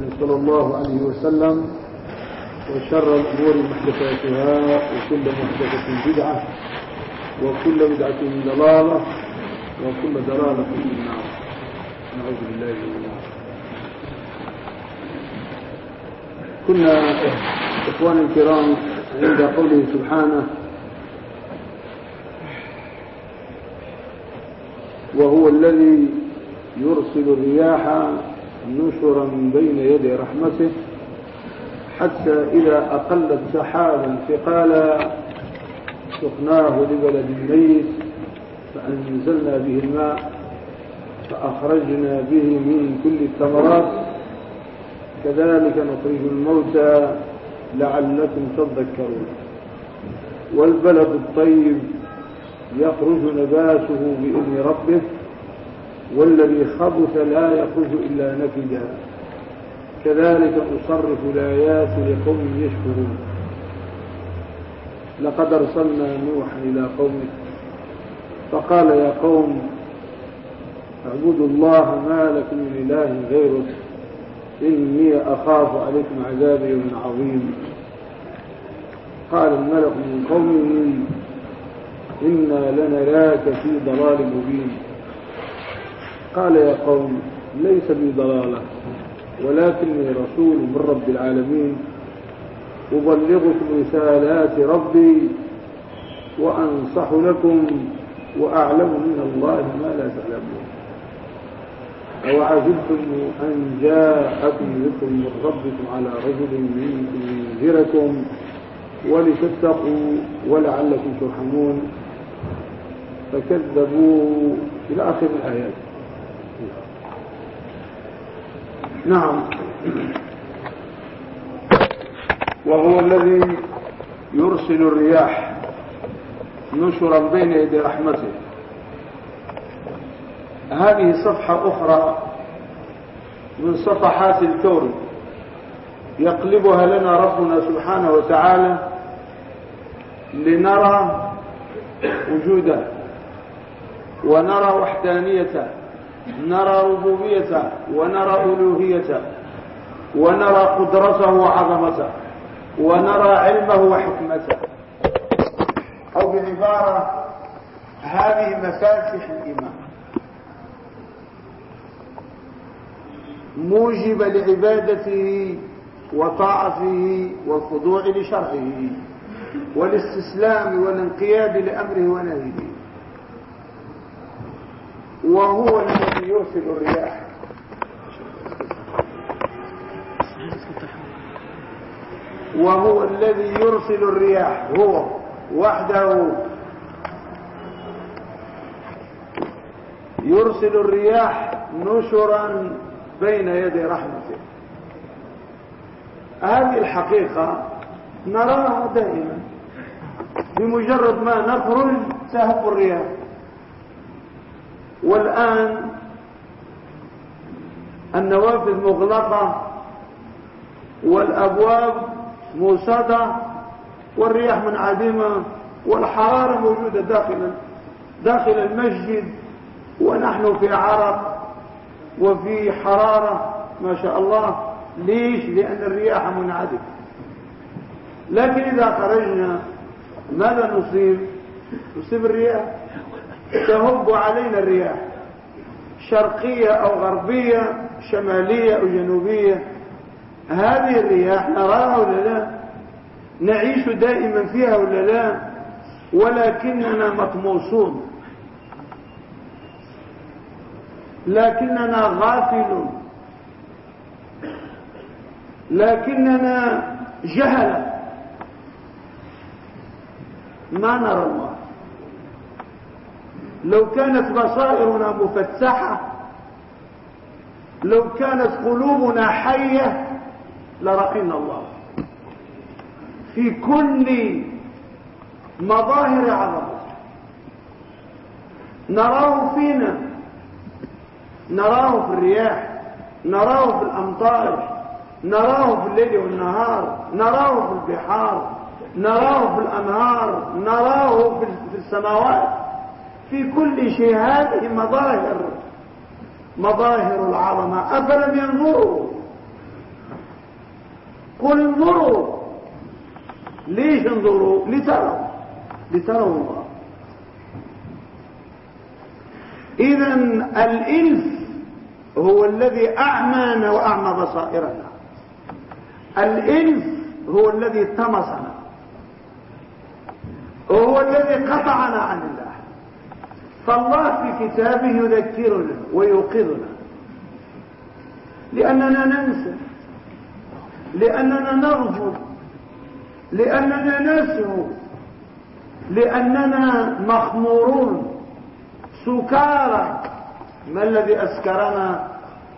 صلى الله عليه وسلم وشر الأمور محدثاتها وكل محدثة بدعة وكل بدعة ضلالة وكل ضلالة في النار. نعوذ بالله من النار. كنا إخواني الكرام عند قوله سبحانه وهو الذي يرسل الرياح نشرا بين يدي رحمته حتى إذا أقلت سحابا ثقالا سقناه لبلد ميت فأنزلنا به الماء فأخرجنا به من كل الثمرات. كذلك نخرج الموتى لعلكم تذكرون. والبلد الطيب يخرج نباته بإذن ربه. والذي خبث لا يخرج إلا نكدا كذلك أصرف الآيات لقوم يشكرون. لقد أرسلنا نوحا إلى قومه فقال يا قوم اعبدوا الله ما لكم من إله غيره إني أخاف عليكم عذاب يوم عظيم. قال الملك من قومه إنا لنراك في ضلال مبين. قال يا قوم ليس بي ضلالة ولكني رسول من رب العالمين. أبلغكم رسالات ربي وأنصح لكم وأعلم من الله ما لا تعلمون. أو عجبتم أن جاءكم ذكر من ربكم على رجل منكم ينذركم ولتتقوا ولعلكم ترحمون. فكذبوا إلى آخر الآيات. نعم. وهو الذي يرسل الرياح نشرا بين يدي رحمته. هذه صفحة أخرى من صفحات الكون يقلبها لنا ربنا سبحانه وتعالى لنرى وجوده ونرى وحدانيته نرى ربوبيته ونرى ألوهيته ونرى قدرته وعظمته ونرى علمه وحكمته. أو بعبارة هذه مفاتح الإيمان. موجب لعبادته وطاعته والخضوع لشرعه والاستسلام والانقياد لأمره ونهيه. وهو الذي يرسل الرياح. وهو الذي يرسل الرياح. هو وحده. يرسل الرياح نشرا بين يدي رحمته. هذه الحقيقة نراها دائما. بمجرد ما نخرج تهب الرياح. والآن النوافذ مغلقة والأبواب موسدة والرياح منعدمة والحرارة موجودة داخل داخل المسجد ونحن في عرق وفي حرارة ما شاء الله. ليش؟ لأن الرياح منعدمة لكن إذا خرجنا ماذا نصيب؟ نصيب الرياح. تهب علينا الرياح. شرقية أو غربية شمالية أو جنوبية. هذه الرياح نراها ولا لا؟ نعيش دائما فيها ولا لا؟ ولكننا مطموسون. لكننا غافلون. لكننا جهلة ما نرى الله. لو كانت بصائرنا مفتحة لو كانت قلوبنا حية لرأينا الله. في كل مظاهر عظمته نراه فينا نراه في الرياح نراه في الأمطار نراه في الليل والنهار نراه في البحار نراه في الأنهار نراه في السماوات. في كل شيء. هذه مظاهر مظاهر العظمة. أفلم ينظروا؟ قل انظروا. ليش انظروا؟ لتروا. لتروا الله. إذا الالف هو الذي أعمانا وأعمى بصائرنا. الالف هو الذي طمسنا وهو الذي قطعنا عن الله. فالله في كتابه يذكرنا ويوقظنا. لأننا ننسى. لأننا نرفض لأننا نسهو لأننا مخمورون. سكارى. ما الذي أسكرنا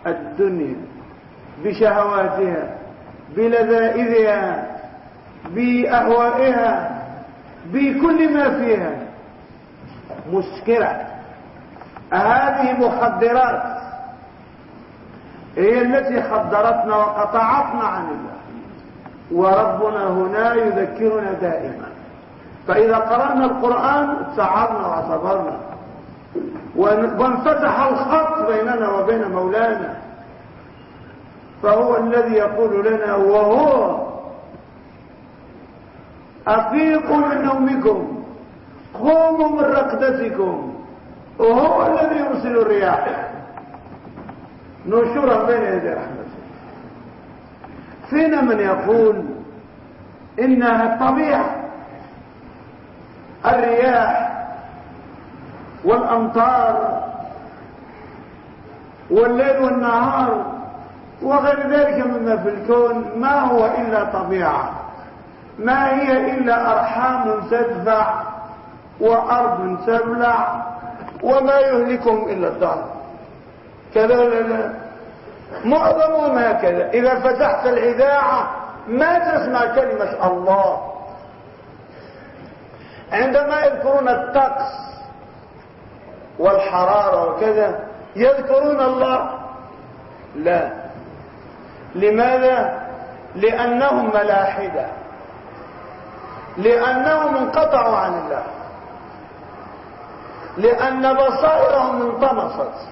الدنيا؟ بشهواتها بلذائذها بأهوائها بكل ما فيها. مسكرة هذه مخدرات هي التي خدرتنا وقطعتنا عن الله وربنا هنا يذكرنا دائما. فإذا قرأنا القرآن سعرنا وصبرنا وانفتح الخط بيننا وبين مولانا فهو الذي يقول لنا وهو أفيقوا من نومكم. قوموا من رقدتكم. وهو الذي يرسل الرياح. نشورا بين يدي رحمته. فينا من يقول إنها الطبيعة الرياح والأمطار والليل والنهار وغير ذلك مما في الكون ما هو إلا طبيعة. ما هي إلا أرحام تدفع وأرض تبلع وما يهلكهم إلا الدهر كذا لا لا. معظمهم هكذا إذا فتحت الإذاعة ما تسمع كلمة الله. عندما يذكرون الطقس والحرارة وكذا يذكرون الله؟ لا. لماذا؟ لأنهم ملاحدة. لأنهم انقطعوا عن الله. لأن بصائرهم انطمست.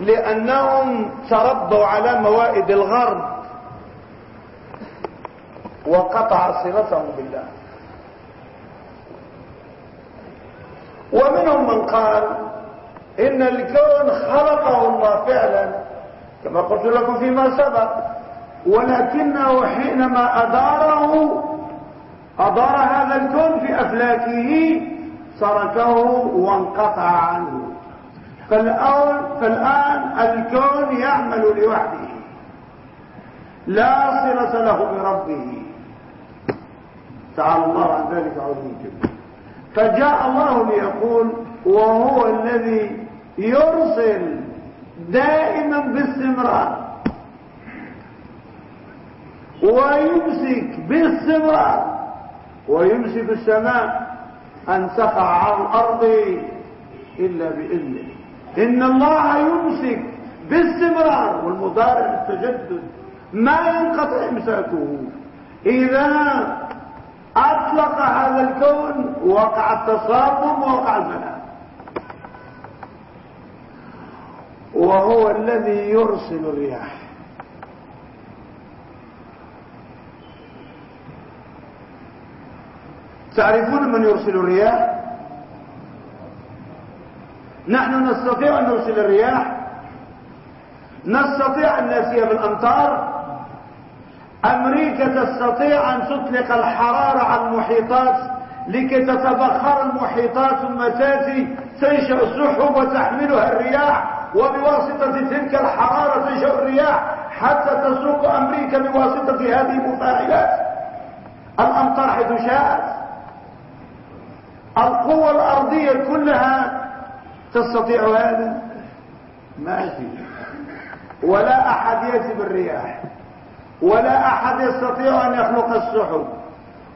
لأنهم تربوا على موائد الغرب. وقطع صلتهم بالله. ومنهم من قال إن الكون خلقه الله فعلا كما قلت لكم فيما سبق ولكنه حينما أداره أدار هذا الكون في أفلاكه تركه وانقطع عنه. فالآن, فالآن الكون يعمل لوحده. لا صلة له بربه. تعالى الله عن ذلك عظيم جدا فجاء الله ليقول وهو الذي يرسل دائما باستمرار. ويمسك باستمرار. ويمسك السماء. أن تقع على الأرض إلا بإذنه. إن الله يمسك باستمرار والمضارع التجدد ما ينقطع إمساكه إذا أطلق هذا الكون وقع التصادم ووقع المنام وهو الذي يرسل الرياح. تعرفون من يرسل الرياح؟ نحن نستطيع أن نرسل الرياح؟ نستطيع أن نأتي بالأمطار؟ أمريكا تستطيع أن تطلق الحرارة على المحيطات لكي تتبخر المحيطات ثم تأتي تنشأ السحب وتحملها الرياح وبواسطة تلك الحرارة تنشأ الرياح حتى تسوق أمريكا بواسطة هذه المفاعلات الأمطار حيث شاءت. القوى الأرضية كلها تستطيع هذا؟ ما في ولا أحد يأتي بالرياح ولا أحد يستطيع أن يخلق السحب.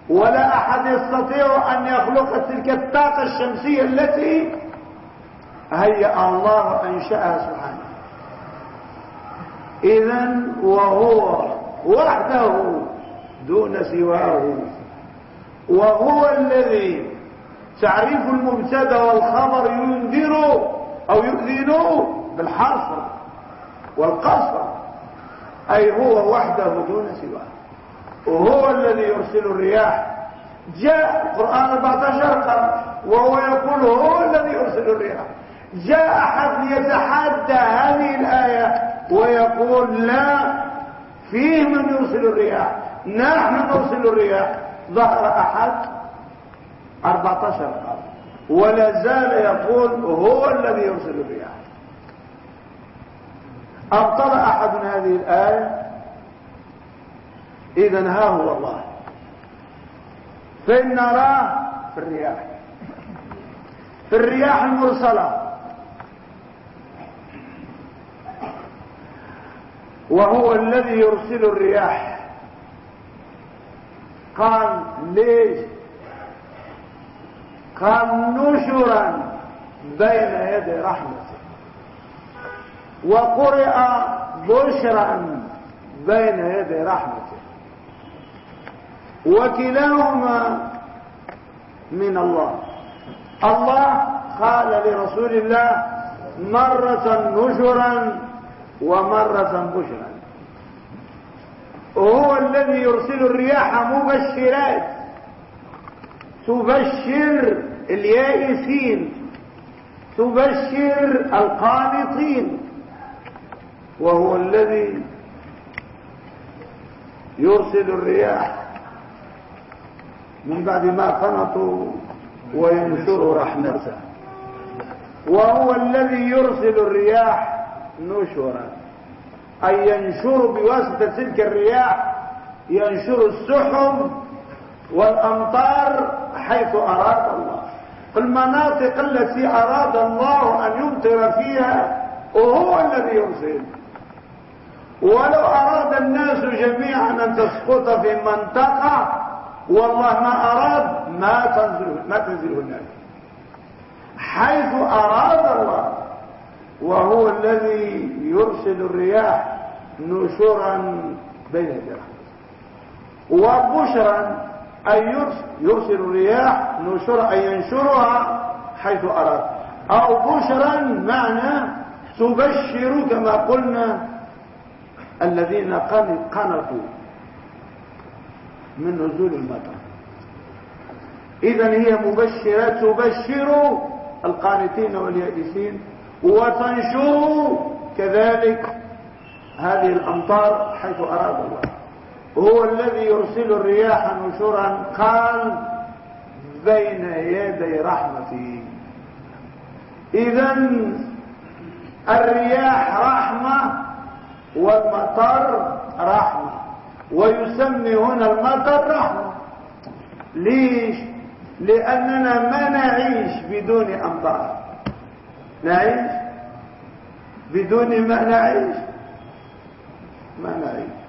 ولا أحد يستطيع أن يخلق تلك الطاقة الشمسية التي هيأ الله أنشأها سبحانه. إذا وهو وحده دون سواه. وهو الذي تعريف المبتدا والخبر ينذر أو يؤذن بالحصر والقصر. أي هو وحده دون سواه. وهو الذي يرسل الرياح. جاء القرآن 14 قرن. وهو يقول هو الذي يرسل الرياح. جاء أحد يتحدى هذه الآية ويقول لا فيه من يرسل الرياح. نحن نرسل الرياح. ظهر أحد 14 قرن ولا زال يقول هو الذي يرسل الرياح. أبطل أحد هذه الآية؟ إذا ها هو الله. فإن نراه في الرياح. في الرياح المرسلة. وهو الذي يرسل الرياح. قال ليش قال نشرا بين يدي رحمته. وقرئ بشرا بين يدي رحمته. وكلاهما من الله. الله قال لرسول الله مرة نشرا ومرة بشرا. وهو الذي يرسل الرياح مبشرات تبشر اليائسين تبشر القانطين وهو الذي يرسل الرياح من بعد ما قنطوا وينشر رحمته. وهو الذي يرسل الرياح نشرا أي ينشر بواسطة تلك الرياح ينشر السحب والأمطار حيث أراد الله. المناطق التي أراد الله أن يمطر فيها وهو الذي يرسل ولو أراد الناس جميعا أن تسقط في منطقة والله ما أراد ما تنزله ما تنزله الناس حيث أراد الله وهو الذي يرسل الرياح نشرا بين يديه وبشرا أي يرسل الرياح نشرا أي ينشرها حيث أراد. أو بشرا معنى تبشر كما قلنا الذين قنطوا من نزول المطر. اذا هي مبشرة تبشر القانتين واليائسين وتنشر كذلك هذه الأمطار حيث أراد الله. هو الذي يرسل الرياح نشرا قال بين يدي رحمته اذا الرياح رحمة والمطر رحمة ويسمي هنا المطر رحمة. ليش؟ لأننا ما نعيش بدون أمطار. نعيش؟ بدون ما نعيش. ما نعيش.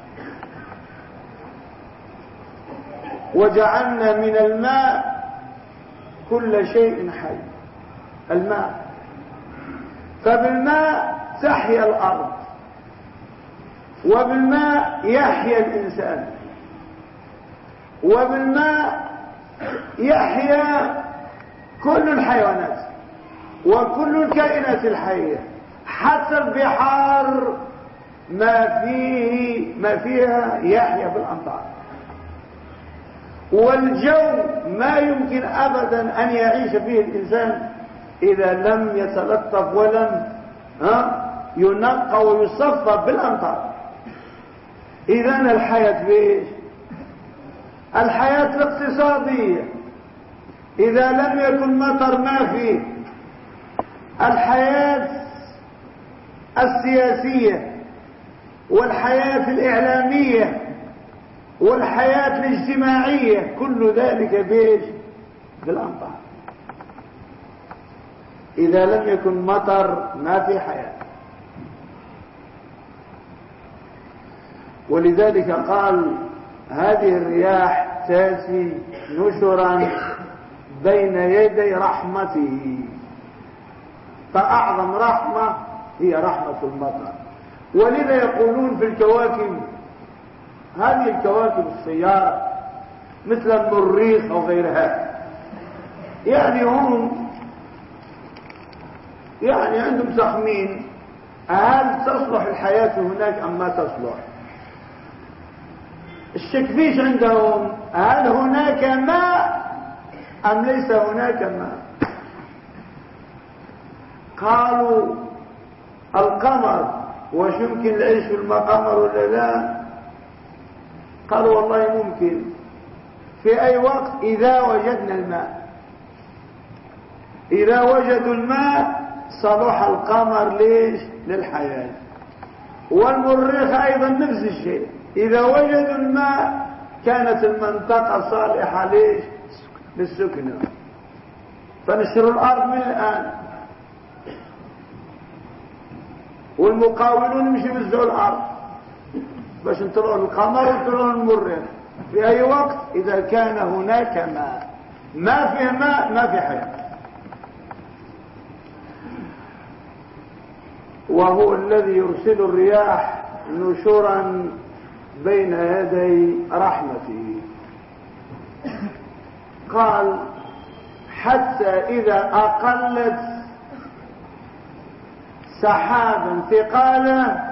وجعلنا من الماء كل شيء حي. الماء. فبالماء تحيا الأرض. وبالماء يحيا الإنسان. وبالماء يحيا كل الحيوانات. وكل الكائنات الحية. حتى البحار ما فيه ما فيها يحيا بالأمطار. والجو ما يمكن أبدا أن يعيش فيه الإنسان إذا لم يتلطف ولم ينقى ويصفى بالأمطار. اذا الحياة بإيش؟ الحياة الاقتصادية. إذا لم يكن مطر ما فيه الحياة السياسية والحياة الإعلامية والحياة الاجتماعية كل ذلك بإيش؟ بالأمطار. إذا لم يكن مطر ما في حياة. ولذلك قال هذه الرياح تأتي نشرا بين يدي رحمته. فأعظم رحمة هي رحمة المطر. ولذا يقولون في الكواكب هذه الكواكب السيارة مثل المريخ أو غيرها. يعني هم يعني عندهم تخمين هل تصلح الحياة هناك أم ما تصلح؟ الشك فيش عندهم هل هناك ماء أم ليس هناك ماء قالوا القمر وش يمكن العيش في القمر ولا لا؟ قالوا والله ممكن. في أي وقت؟ إذا وجدنا الماء. إذا وجدوا الماء صلح القمر ليش؟ للحياة. والمريخ أيضا نفس الشيء. إذا وجدوا الماء كانت المنطقة صالحة ليش؟ للسكنة. فنشر الأرض من الآن. والمقاولون يمشي يوزعوا الأرض باش نطلعوا القمر ونطلعوا المريخ في أي وقت؟ إذا كان هناك ماء. ما في ماء ما في حياة. وهو الذي يرسل الرياح نشورا بين يدي رحمته. قال حتى إذا أقلت سحابا ثقالا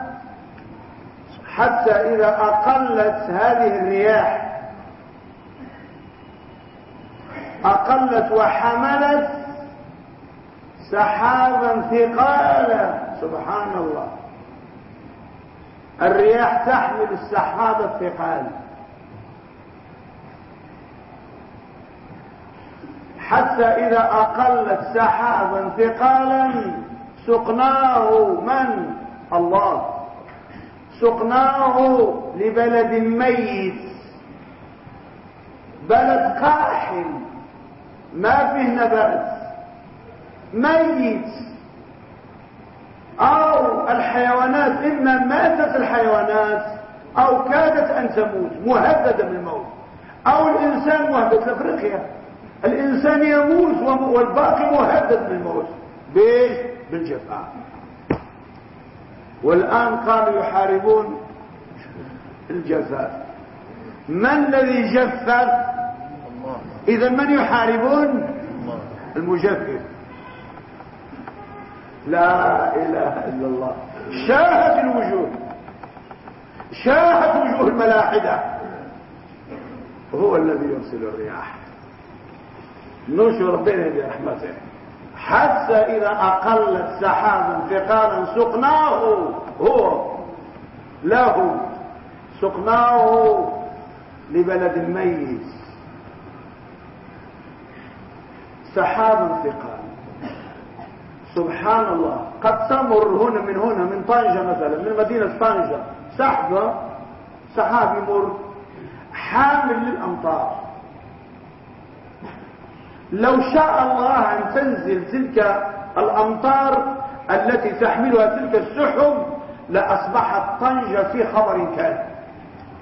حتى إذا أقلت هذه الرياح أقلت وحملت سحابا ثقالا. سبحان الله الرياح تحمل السحاب الثقال. حتى إذا أقلت سحابا ثقالا سقناه من؟ الله. سقناه لبلد ميت. بلد قاحل ما فيه نبات. ميت. أو الحيوانات إما ماتت الحيوانات أو كادت أن تموت مهددة بالموت. أو الإنسان مهدد لأفريقيا. الإنسان يموت والباقي مهدد بالموت. بالجفاف. والآن قالوا يحاربون الجفاف من الذي جفف إذا من يحاربون؟ المجفف لا إله إلا الله. شاهت الوجوه شاهت وجوه الملاحدة. هو الذي يرسل الرياح. نشر بين برحمته حتى إذا أقلت سحابا ثقالا سقناه هو له سقناه لبلد ميت سحاب ثقال سبحان الله. قد تمر هنا من هنا من طنجة مثلا من مدينة طنجة سحبة سحاب يمر حامل للأمطار. لو شاء الله أن تنزل تلك الأمطار التي تحملها تلك السحب لأصبحت طنجة في خبر كان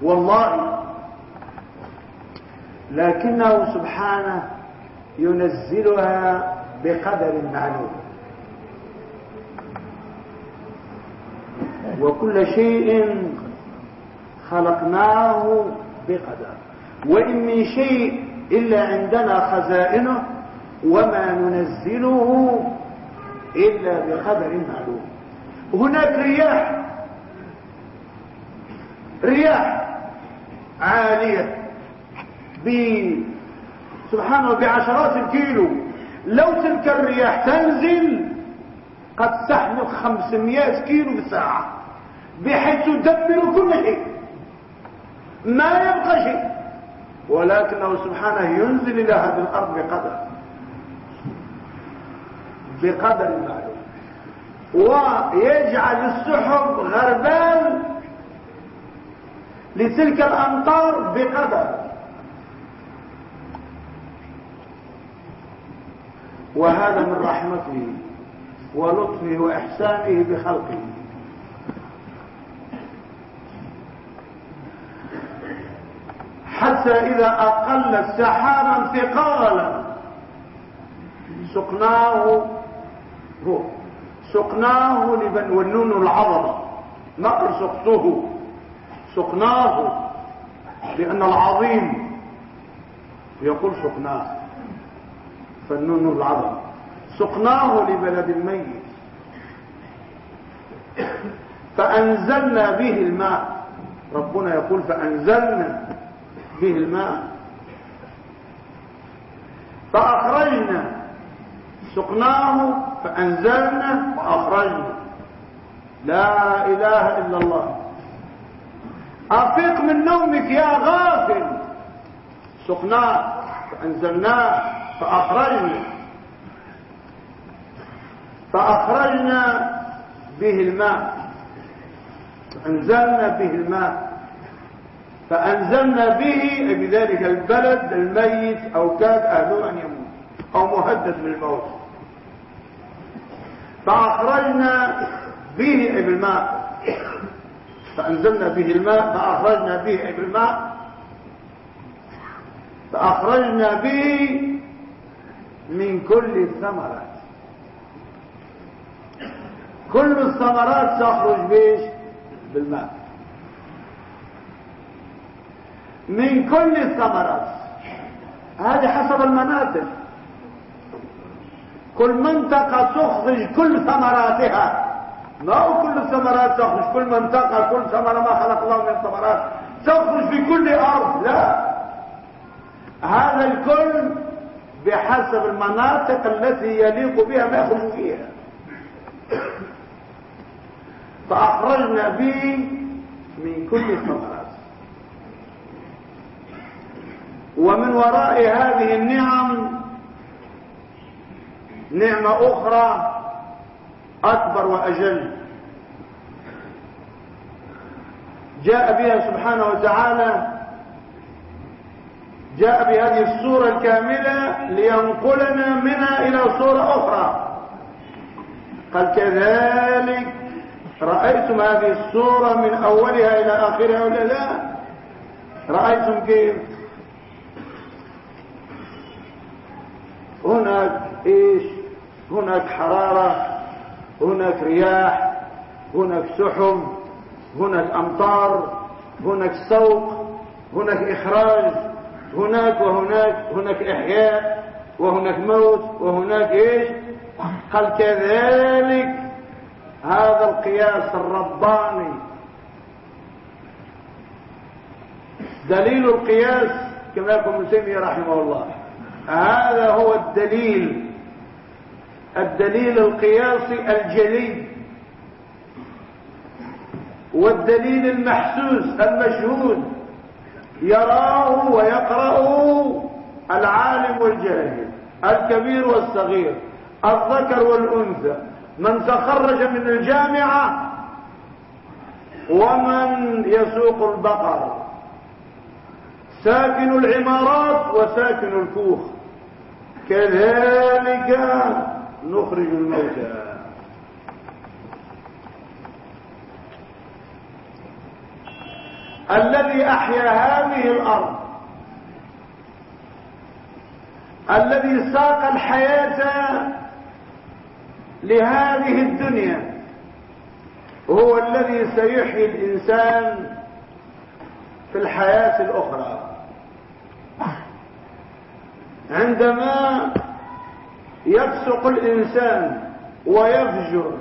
والله. لكنه سبحانه ينزلها بقدر معلوم. وكل شيء خلقناه بقدر. وإن من شيء إلا عندنا خزائنه وما ننزله إلا بقدر معلوم. هناك رياح رياح عالية سبحان الله بعشرات الكيلو. لو تلك الرياح تنزل قد تحمل 500 كيلو في بحيث تدمر كل شيء. ما يبقى شيء. ولكنه سبحانه ينزل إلى هذه الأرض بقدر. بقدر معلوم ويجعل السحب غربان لتلك الأمطار بقدر. وهذا من رحمته ولطفه وإحسانه بخلقه. حتى إذا أقل سحابا ثقالا سقناه هو سقناه لبن والنون العظمة. نقل سقته سقناه لأن العظيم. يقول سقناه. فالنون العظمة. سقناه لبلد ميت فأنزلنا به الماء. ربنا يقول فأنزلنا. به الماء. فأخرجنا سقناه فأنزلنا فأخرجنا لا إله إلا الله. أفيق من نومك يا غافل. سقناه فأنزلناه فأخرجنا. فأخرجنا به الماء. فأنزلنا به الماء. فأنزلنا به بذلك البلد الميت أو كاد أهله أن يموت أو مهدد بالموت فأخرجنا به بالماء. فأنزلنا به الماء فأخرجنا به بالماء. فأخرجنا به من كل الثمرات. كل الثمرات تخرج بيش بالماء. من كل الثمرات. هذه حسب المناطق. كل منطقة تخرج كل ثمراتها. ما هو كل الثمرات تخرج؟ كل منطقة كل ثمرة ما خلق الله من الثمرات تخرج في كل أرض. لا. هذا الكل بحسب المناطق التي يليق بها ما يخرج فيها. فأخرجنا به من كل الثمرات. ومن وراء هذه النعم نعمة أخرى أكبر وأجل. جاء بها سبحانه وتعالى جاء بهذه الصورة الكاملة لينقلنا منها إلى صورة أخرى. قال كذلك رأيتم هذه الصورة من أولها إلى آخرها ولا لا؟ رأيتم كيف؟ هناك إيش؟ هناك حرارة هناك رياح هناك سحب هناك أمطار هناك سوق هناك إخراج هناك وهناك هناك إحياء وهناك موت وهناك إيش؟ قال كذلك؟ هذا القياس الرباني. دليل القياس كما يقول ابن تيمية رحمه الله. هذا هو الدليل. الدليل القياسي الجلي. والدليل المحسوس المشهود. يراه ويقرأه العالم والجاهل الكبير والصغير الذكر والأنثى. من تخرج من الجامعة ومن يسوق البقر. ساكن العمارات وساكن الكوخ. كذلك نخرج الموتى. الذي أحيا هذه الأرض الذي ساق الحياة لهذه الدنيا هو الذي سيحيي الإنسان في الحياة الأخرى. عندما يفسق الإنسان ويفجر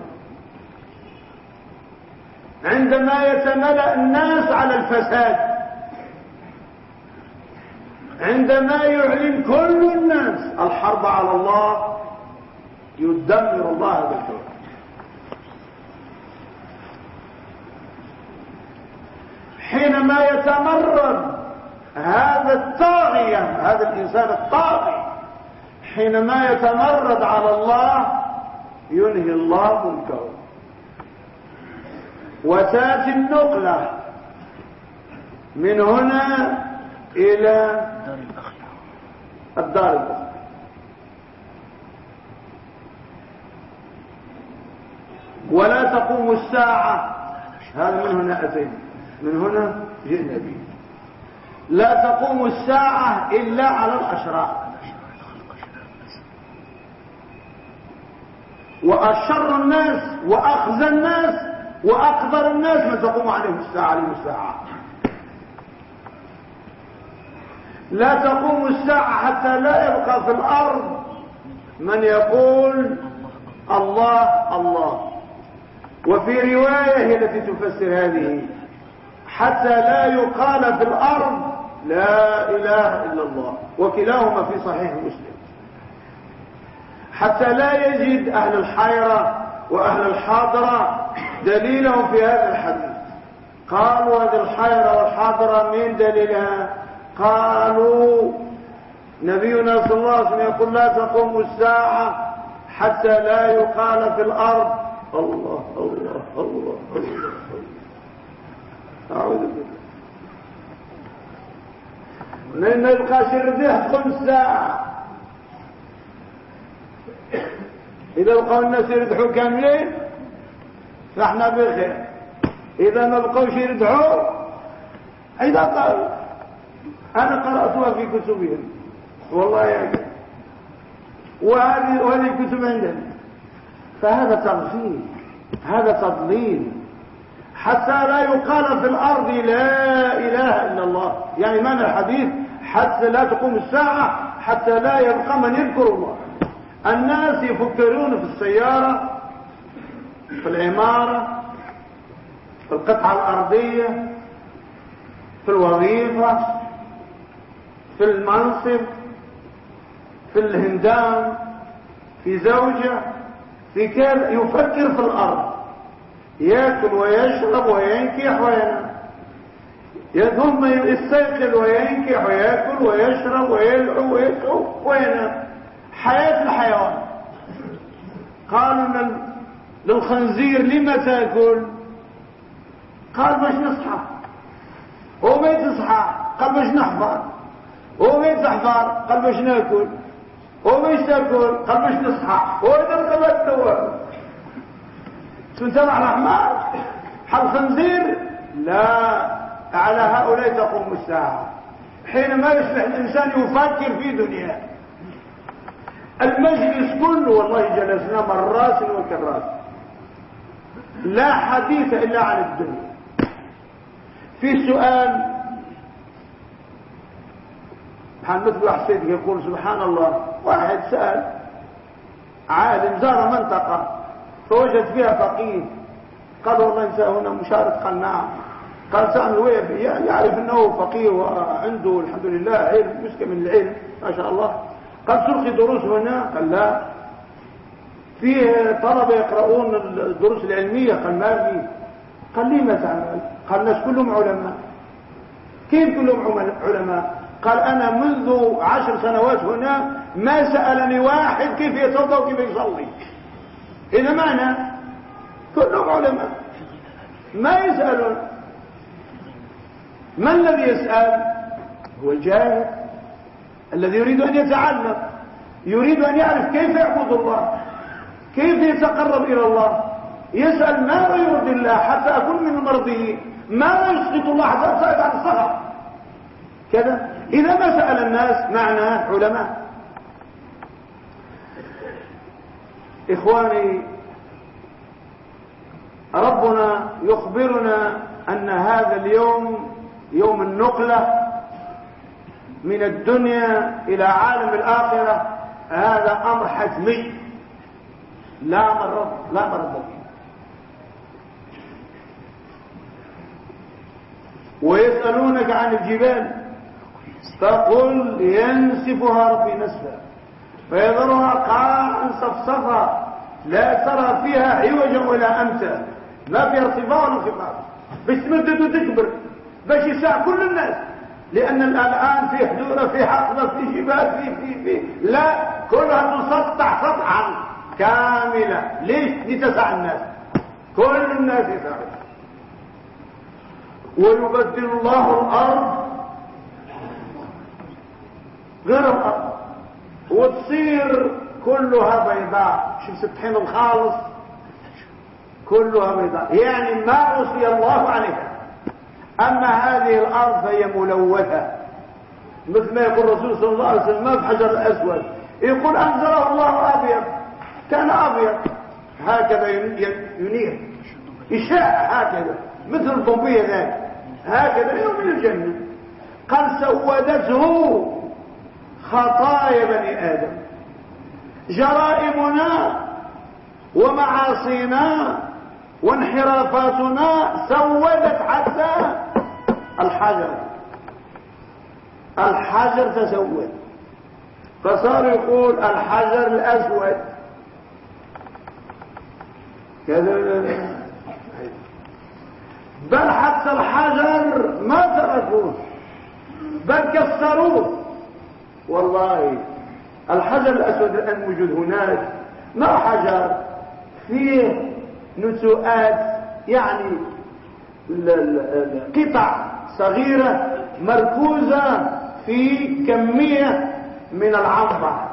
عندما يتملأ الناس على الفساد عندما يعلن كل الناس الحرب على الله يدمر الله بالكون حينما يتمرد هذا الطاغية هذا الإنسان الطاغي. حينما يتمرد على الله ينهي الله الكون وتاتي النقلة. من هنا إلى الدار الأخرى ولا تقوم الساعة. هذا من هنا أتينا. من هنا جئنا به. لا تقوم الساعة إلا على الأشرار وأشر الناس وأخزى الناس وأقدر الناس من تقوم عليهم الساعة عليهم الساعة. لا تقوم الساعة حتى لا يبقى في الأرض من يقول الله الله. وفي رواية التي تفسر هذه حتى لا يقال في الأرض لا إله إلا الله وكلاهما في صحيح مسلم. حتى لا يجد أهل الحيرة وأهل الحاضرة دليلهم في هذا الحديث. قالوا هذه الحيرة والحاضرة من دليلها؟ قالوا نبينا صلى الله عليه وسلم يقول لا تقوم الساعة حتى لا يقال في الأرض. الله الله الله الله, أعوذ بالله. من يبقى شرده خمس ساعة. إذا بقوا الناس يردحوا كاملين فاحنا بخير. إذا ما بقوش يردحوا إذا قال أنا قرأتها في كتبهم. والله يا وهذه وهذه الكتب عندنا فهذا تغفيل هذا تضليل. حتى لا يقال في الأرض لا إله إلا الله. يعني معنى الحديث حتى لا تقوم الساعة حتى لا يبقى من يذكر الله. الناس يفكرون في السيارة في العمارة في القطعة الأرضية في الوظيفة في المنصب في الهندام في زوجة في كذا يفكر في الأرض. يأكل ويشرب وينكح وينام. ثم يستيقظ وينكح ويأكل ويشرب ويلعب ويسعو وينام حياة الحيوان. قالوا للخنزير لما تأكل؟ قال باش نصحى. هو ما تصحى قال باش نحفر هو ما تحفر قال باش نأكل. هو ما تاكل قال باش نصحى. هو يدرك ما الدوام سنتبع الرحمن حل خنزير لا. على هؤلاء تقوم الساعة حينما يصبح الإنسان يفكر في دنياه. المجلس كله والله جلسنا مرات وكرات. لا حديث إلا عن الدنيا. في سؤال محمد بن حسين يقول سبحان الله. واحد سأل عالم زار منطقة فوجد فيها فقيه. قال والله انت هنا مشارك قال نعم قال سأل وين يعرف إنه فقيه وعنده الحمد لله علم مسك من العلم ما شاء الله. قال تلقي دروس هنا؟ قال لا. فيه طلبة يقرؤون الدروس العلمية؟ قال ما في. قال لي ما تعمل؟ قال الناس كلهم علماء. كيف كلهم علماء؟ قال أنا منذ عشر سنوات هنا ما سألني واحد كيف يتوضا وكيف يصلي. إذا معنى؟ كلهم علماء. ما يسألون. ما الذي يسأل؟ هو الجاهل الذي يريد أن يتعلم يريد أن يعرف كيف يعبد الله كيف يتقرب إلى الله يسأل ما يرضي الله حتى أكون من مرضيه ما يسقط الله حتى أسأل عن الصغر كذا. إذا ما سأل الناس معنى علماء إخواني ربنا يخبرنا أن هذا اليوم يوم النقلة من الدنيا إلى عالم الآخرة هذا أمر حتمي. لا مرض لا مرض. ويسألونك عن الجبال فقل ينسفها ربي نسفا. فيذرها قاعا صفصفا لا ترى فيها عوجا ولا أمتا. ما فيها ارتفاع ولا بس تمدد وتكبر. باش يساع كل الناس. لأن الآن في حدودة في حقبة في جبال في في في لا كلها تسطح سطحا كاملة. ليش؟ لتسع الناس. كل الناس يسعون. ويبدل الله الأرض غير الأرض. وتصير كلها بيضاء. شوف سطحين الخالص. كلها بيضاء. يعني ما عصي الله عليها. أما هذه الأرض فهي ملوثة. مثل ما يقول الرسول صلى الله عليه وسلم ما في حجر الأسود. يقول أنزله الله أبيض. كان أبيض. هكذا ينير. إشاء هكذا. مثل البومبية ذلك هكذا يوم الجنة. قد سودته خطايا بني آدم. جرائمنا ومعاصينا وانحرافاتنا سودت حتى الحجر. الحجر تسود فصار يقول الحجر الأسود. كذا. بل حتى الحجر ما تركوه بل كسروه. والله الحجر الأسود الآن موجود هناك. ما حجر؟ فيه نتوءات يعني قطع صغيرة مركوزة في كمية من العنبر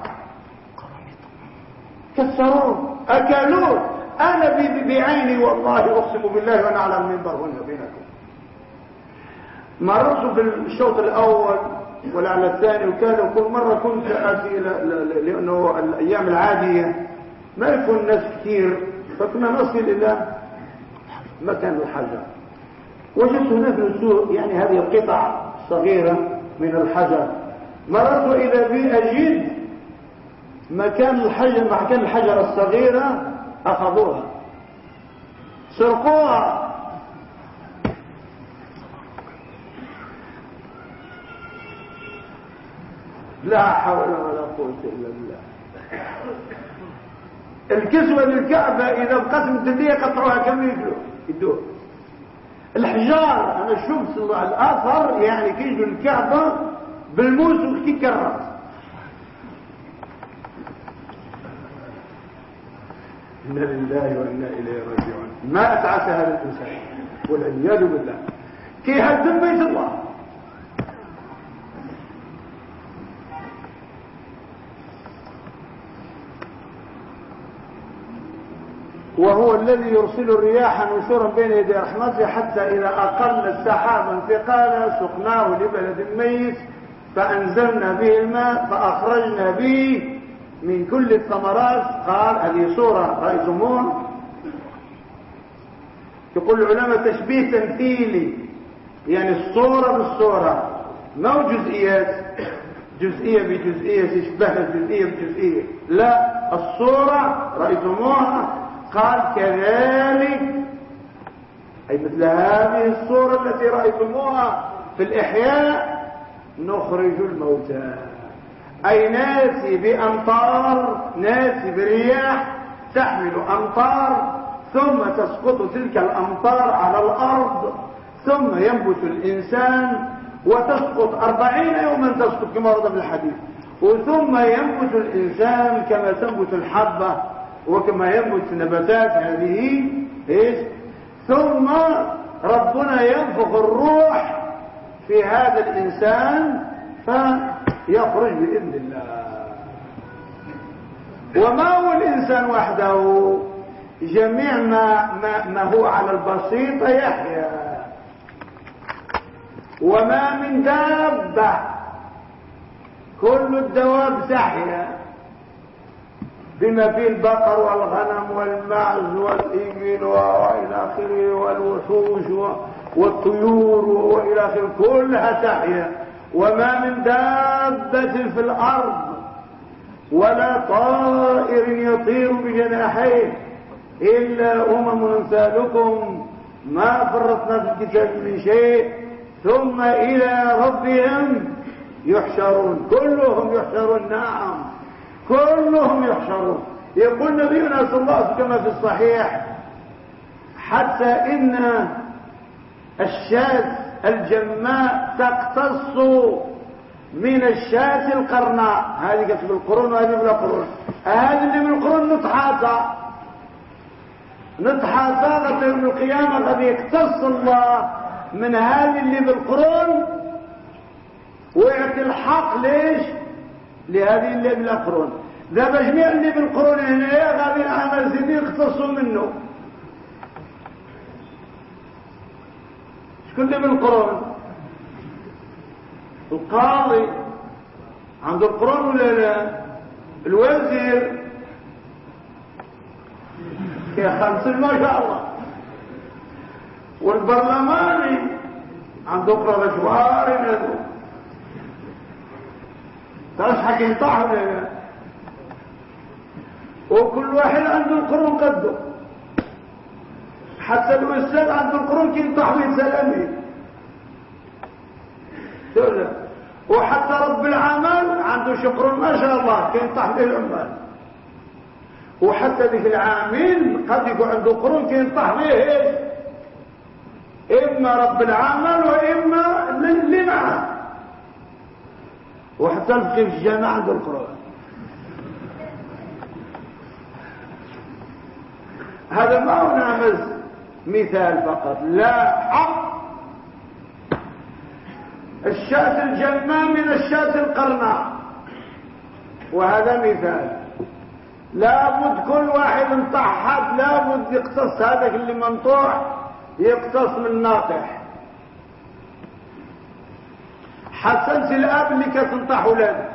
كسروه أكلوه أنا بعيني والله أقسم بالله وأنا على المنبر هنا بينكم. مررت في الشوط الأول ولعل الثاني وكان كل مرة كنت أتي لأنه الأيام العادية. ما يكون الناس كثير فكنا نصل إلى مكان الحجر وجدت هناك نسوء يعني هذه القطع الصغيرة من الحجر. مررت إلى بي أجد مكان الحجر مكان الحجر الصغيرة أخذوها. سرقوها. لا حول ولا قوة إلا بالله. الكسوة للكعبة إذا بقسم الدنيا قطعوها كم يدوه. الحجار أنا شفت الأثر يعني كيجوا الكعبة بالموس وكي كرر. إنا لله وإنا إليه راجعون. ما أتعس هذا الإنسان والعياذ بالله. كي هدم بيت الله وهو الذي يرسل الرياح نشورا بين يدي رحمته حتى إذا أقل سحابا ثقالا سقناه لبلد ميت فأنزلنا به الماء فأخرجنا به من كل الثمرات. قال هذه صورة رأيتموها يقول العلماء تشبيه تمثيلي يعني الصورة بالصورة ما هو جزئيات؟ جزئية بجزئية تشبه الجزئية بجزئية. لا الصورة رأيتموها؟ قال كذلك. أي مثل هذه الصورة التي رأيتموها في الإحياء. نخرج الموتى. أي ناتي بأمطار ناتي برياح تحمل أمطار ثم تسقط تلك الأمطار على الأرض ثم ينبت الإنسان وتسقط أربعين يوما تسقط كما ورد في الحديث. وثم ينبت الإنسان كما تنبت الحبة. وكما ينبت النباتات هذه إيش؟ ثم ربنا ينفخ الروح في هذا الإنسان فيخرج بإذن الله. وما هو الإنسان وحده؟ جميع ما, ما, ما هو على البسيطة يحيا. وما من دابة كل الدواب تحيا. بما فيه البقر والغنم والمعز والإبل وإلى آخره والوحوش والطيور وإلى آخره. كلها تحيا. وما من دابة في الأرض ولا طائر يطير بجناحيه إلا أمم أمثالكم ما فرطنا في الكتاب من شيء. ثم إلى ربهم يحشرون. كلهم يحشرون. نعم. كلهم يحشرون. يقول نبينا صلى الله عليه وسلم كما في الصحيح حتى إن الشاة الجماء تقتص من الشاة القرناء. هذه كتب القرون وهذه بلا قرون. هذه اللي بالقرون نتحاطى. نتحاطى يوم القيامة قد يقتص الله من هذه اللي بالقرون ويعطي الحق ليش؟ لهذه اللي بالقرون ذا جميع اللي بالقرون هنا غادي عمل سيدي يختصوا منه. شكون اللي بالقرون؟ القاضي. عنده القرون ولا لا؟ الوزير. يا خمسين ما شاء الله. والبرلماني. عنده قرار شوار ينادوا تضحك يطعم وكل واحد عنده القرون قده حتى الأستاذ عنده القرون كي ينطح به سلامي وحتى رب العمل عنده شكر ما شاء الله كين طح به العمال. وحتى ذيك العامل قد يكون عنده قرون كين طح به إما رب العمل وإما اللي معه. وحتى في الجامعة عنده القرون هذا ما هو نعمز مثال فقط. لا حق. الشاة الجماء من الشاة القرناء وهذا مثال. لابد كل واحد طحت لابد يقتص هذاك اللي منطوح يقتص من ناطح. حسنت الأب اللي كتنطح ولاده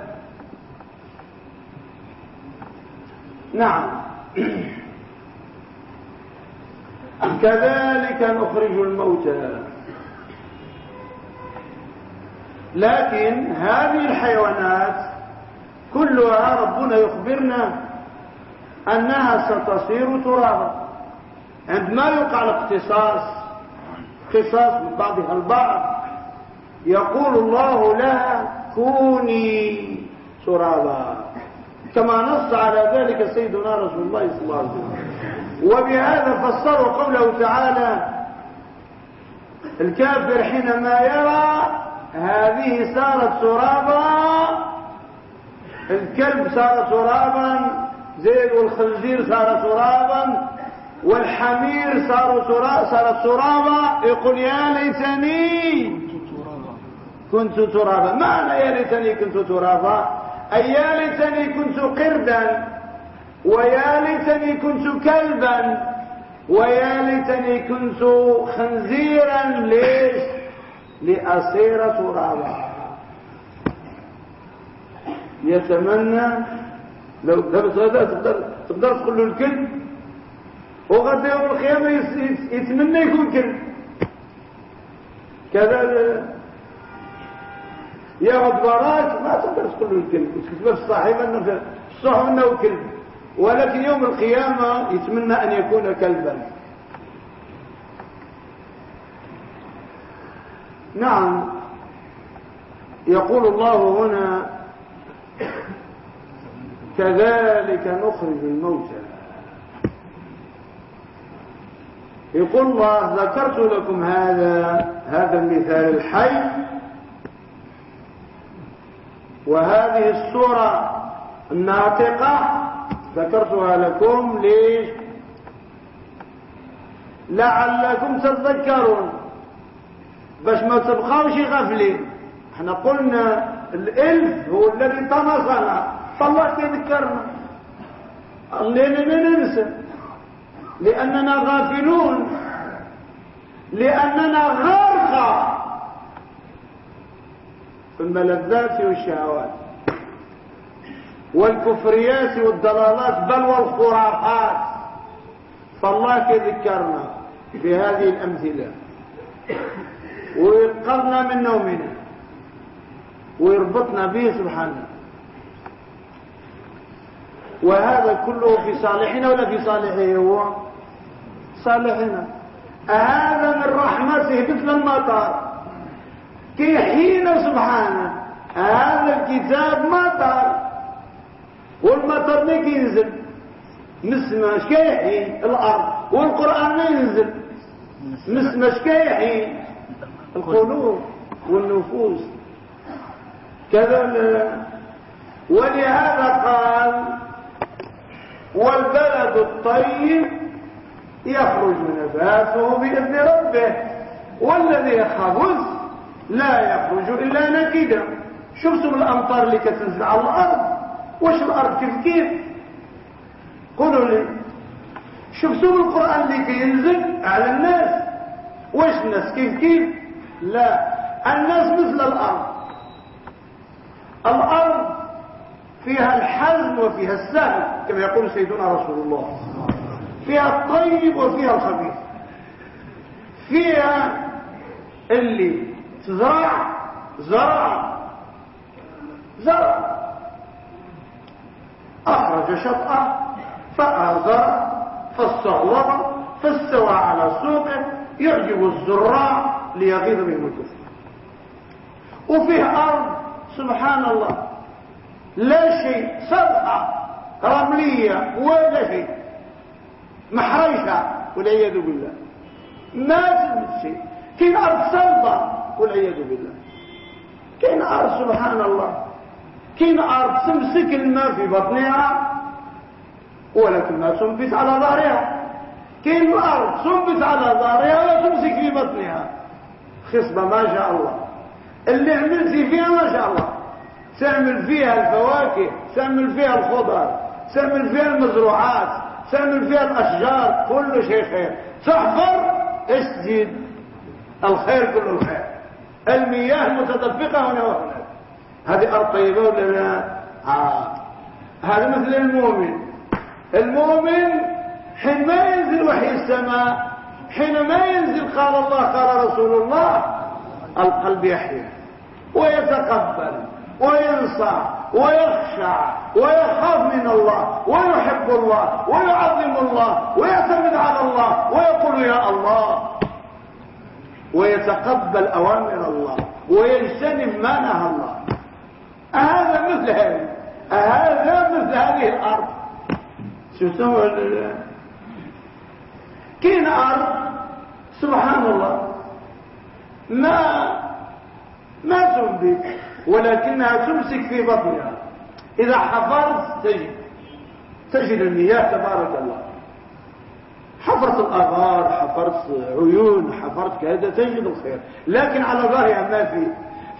نعم. كذلك نخرج الموتى لكن هذه الحيوانات كلها ربنا يخبرنا أنها ستصير ترابا. عندما يقع الاقتصاص قصاص من بعضها البعض يقول الله لها كوني ترابا كما نص على ذلك سيدنا رسول الله صلى الله عليه وسلم. وبهذا فسروا قوله تعالى الكافر حينما يرى هذه صارت ترابا الكلب صار ترابا زيد والخنزير صار ترابا والحمير صار ترابا يقول يا ليتني كنت ترابا. معنى يا ليتني كنت ترابا. أي يا ليتني كنت قردا. ويا ليتني كنت كلبا. ويا ليتني كنت خنزيرا. ليش؟ لأصير ترابا. يتمنى لو تقدر تقدر تقول له الكلب. وغدا يوم القيامة يتمنى يكون كلب. كذا يا غدبارات ما تقدر تقول له الكلب. تكتب الصاحب انه الصحب إنه كلب. ولكن يوم القيامة يتمنى أن يكون كلبا. نعم. يقول الله هنا كذلك نخرج الموتى. يقول الله ذكرت لكم هذا هذا المثال الحي. وهذه الصورة الناطقة ذكرتها لكم ليش؟ لعلكم تتذكرون. باش ما تبقاوش غافلين. إحنا قلنا الإلف هو الذي طمسنا. فالله يذكرنا الليل ننسى. لأننا غافلون. لأننا في الملذات والشهوات والكفريات والضلالات بل والخرافات. فالله يذكرنا في هذه الأمثلة. ويقظنا من نومنا. ويربطنا به سبحانه. وهذا كله في صالحنا ولا في صالحه هو؟ صالحنا. هذا من رحمته مثل المطر كي حين سبحانه. هذا الكتاب مطر والمطر ما ينزل نسمع شكايحي الأرض. والقرآن ما ينزل. نسمع شكايحي القلوب والنفوس. كذا ولهذا قال والبلد الطيب يخرج نباته بإذن ربه. والذي خبث لا يخرج إلا نكدا. شفتم الأمطار اللي كتنزل على الأرض. واش الأرض كيف كيف؟ قولوا لي. شفتم القرآن اللي كينزل على الناس. واش الناس كيف كيف؟ لا. الناس مثل الأرض. الأرض فيها الحزم وفيها السهل كما يقول سيدنا رسول الله. فيها الطيب وفيها الخبيث. فيها اللي تزرع زرع زرع. أخرج شطأه فآزر فاستغلظ فاستوى على سوقه يعجب الزراع ليغيظ بهم الكفر. وفيه أرض سبحان الله لا شيء صدقة رملية ولا شيء. محرشة والعياذ بالله. ما سمت شيء. كاين أرض صلبة والعياذ بالله. كاين أرض سبحان الله. كاين أرض تمسك الماء في بطنها ولكن ما تنبت على ظهرها. كاين الأرض تنبت على ظهرها ولا تمسك في بطنها. خصبة ما شاء الله. اللي عملتي فيها ما شاء الله. تعمل فيها الفواكه تعمل فيها الخضر تعمل فيها المزروعات تعمل فيها الأشجار كل شيء خير. تحفر اسجد الخير كل الخير المياه المتدفقة هنا وهنا. هذه أرض طيبة ولا لا آه. هذا مثل المؤمن. المؤمن حين ما ينزل وحي السماء حين ما ينزل قال الله قال رسول الله القلب يحيا ويتقبل وينصع ويخشع ويخاف من الله ويحب الله ويعظم الله ويعتمد على الله ويقول يا الله ويتقبل أوامر الله ويجتنب ما نهى الله. هذا مثل هذه هذا مثل هذه الأرض. شو كين أرض سبحان الله ما ما تنبت ولكنها تمسك في بطنها. إذا حفرت تجد تجد المياه تبارك الله. حفرت الآغار حفرت عيون حفرت كذا تجد الخير. لكن على ظهرها ما في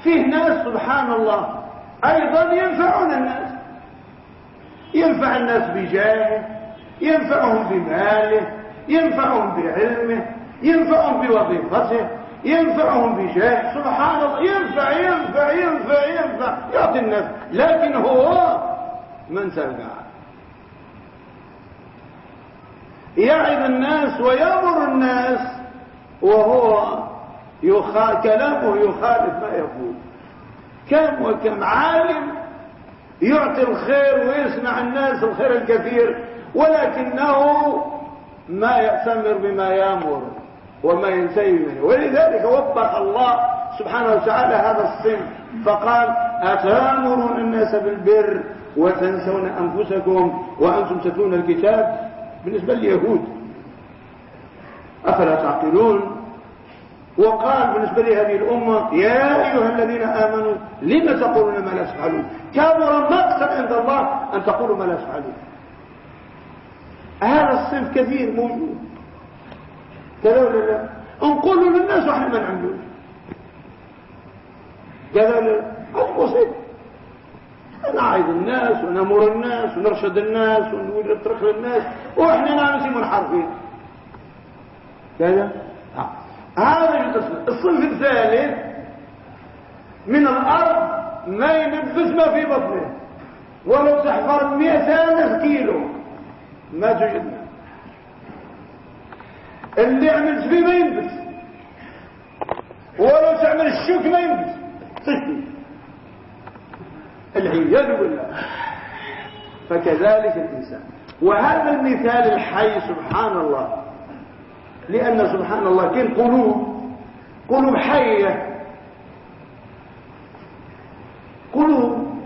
فيه ناس سبحان الله أيضا ينفعون الناس. ينفع الناس بجاهه ينفعهم بماله ينفعهم بعلمه ينفعهم بوظيفته ينفعهم بجاه. سبحان الله ينفع ينفع ينفع ينفع يعطي الناس. لكن هو من ترجع يعظ الناس ويامر الناس وهو يخا... كلامه يخالف ما يقول. كم وكم عالم يعطي الخير ويسمع الناس الخير الكثير ولكنه ما يأتمر بما يأمر وما ينتهي منه. ولذلك وبخ الله سبحانه وتعالى هذا الصنف فقال أتأمرون الناس بالبر وتنسون أنفسكم وأنتم تتلون الكتاب؟ بالنسبة لليهود. أفلا تعقلون؟ وقال بالنسبة لهذه الأمة يا أيها الذين آمنوا لم تقولون ما لا تفعلون؟ كبر مقتا عند الله أن تقولوا ما لا تفعلون. هذا الصنف كثير موجود. كذا ولا لا نقولوا للناس وإحنا ما نعملوش كذا ولا لا هذه مصيبه نعيد الناس ونمر الناس ونرشد الناس ونقول الطريق للناس وإحنا نعمل منحرفين كذا؟ آه. هذا الصنف الصنف الثالث من الأرض ما ينفذ ما في بطنه. ولو تحفر 200 كيلو ما توجد اللي عملت فيه ما ينبت ولو تعمل الشوك ما ينبت طفل العياذ بالله. فكذلك الإنسان. وهذا المثال الحي سبحان الله. لأن سبحان الله كل قلوب. قلوب حية. قلوب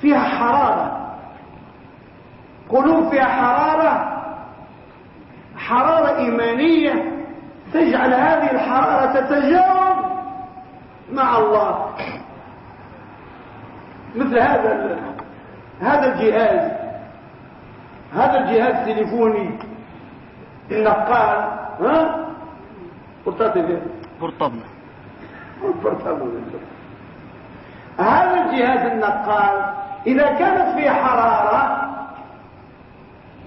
فيها حرارة. قلوب فيها حرارة. حرارة إيمانية. تجعل هذه الحرارة تتجاوب مع الله. مثل هذا هذا الجهاز. هذا الجهاز التليفوني النقال ها؟ بورتابل بورتابل هذا الجهاز النقال إذا كانت فيه حرارة